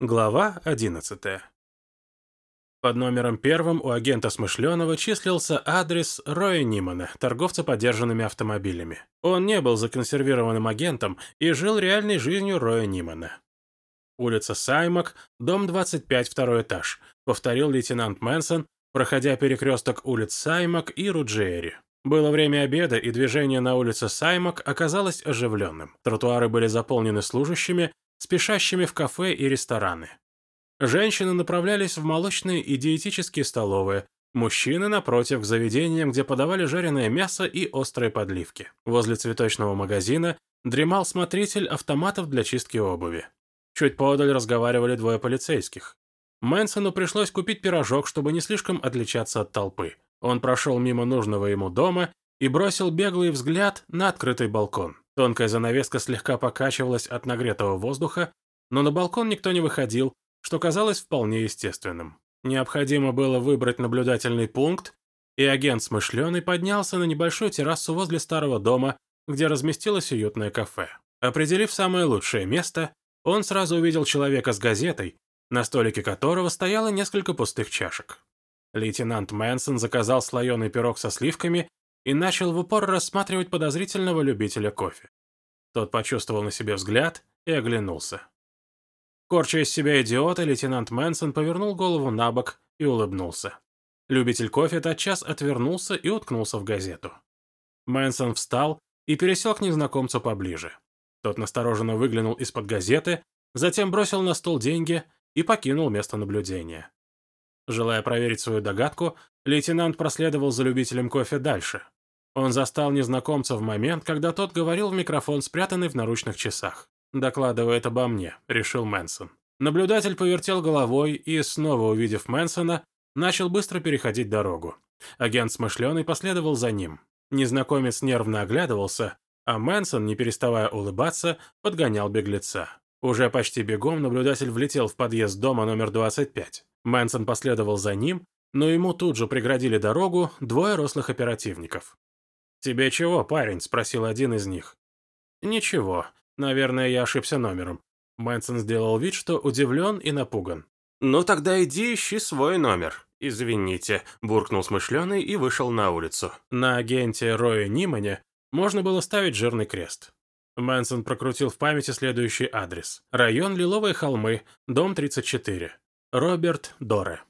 Глава 11. Под номером первым у агента Смышленого числился адрес Роя Нимана, торговца подержанными автомобилями. Он не был законсервированным агентом и жил реальной жизнью Роя Нимана. Улица Саймак, дом 25, второй этаж, повторил лейтенант Мэнсон, проходя перекресток улиц Саймак и Руджиери. Было время обеда, и движение на улице Саймак оказалось оживленным. Тротуары были заполнены служащими, спешащими в кафе и рестораны. Женщины направлялись в молочные и диетические столовые, мужчины, напротив, к заведениям, где подавали жареное мясо и острые подливки. Возле цветочного магазина дремал смотритель автоматов для чистки обуви. Чуть подаль разговаривали двое полицейских. Мэнсону пришлось купить пирожок, чтобы не слишком отличаться от толпы. Он прошел мимо нужного ему дома и бросил беглый взгляд на открытый балкон. Тонкая занавеска слегка покачивалась от нагретого воздуха, но на балкон никто не выходил, что казалось вполне естественным. Необходимо было выбрать наблюдательный пункт, и агент смышленый поднялся на небольшую террасу возле старого дома, где разместилось уютное кафе. Определив самое лучшее место, он сразу увидел человека с газетой, на столике которого стояло несколько пустых чашек. Лейтенант Мэнсон заказал слоеный пирог со сливками и начал в упор рассматривать подозрительного любителя кофе. Тот почувствовал на себе взгляд и оглянулся. Корча из себя идиота, лейтенант Мэнсон повернул голову на бок и улыбнулся. Любитель кофе тотчас отвернулся и уткнулся в газету. Мэнсон встал и пересел к незнакомцу поближе. Тот настороженно выглянул из-под газеты, затем бросил на стол деньги и покинул место наблюдения. Желая проверить свою догадку, лейтенант проследовал за любителем кофе дальше. Он застал незнакомца в момент, когда тот говорил в микрофон, спрятанный в наручных часах. «Докладывает обо мне», — решил Мэнсон. Наблюдатель повертел головой и, снова увидев Мэнсона, начал быстро переходить дорогу. Агент смышленый последовал за ним. Незнакомец нервно оглядывался, а Мэнсон, не переставая улыбаться, подгонял беглеца. Уже почти бегом наблюдатель влетел в подъезд дома номер 25. Мэнсон последовал за ним, но ему тут же преградили дорогу двое рослых оперативников. «Тебе чего, парень?» – спросил один из них. «Ничего. Наверное, я ошибся номером». Мэнсон сделал вид, что удивлен и напуган. «Ну тогда иди ищи свой номер». «Извините», – буркнул смышленый и вышел на улицу. На агенте Роя Нимане можно было ставить жирный крест. Мэнсон прокрутил в памяти следующий адрес. Район Лиловые холмы, дом 34. Роберт Доре.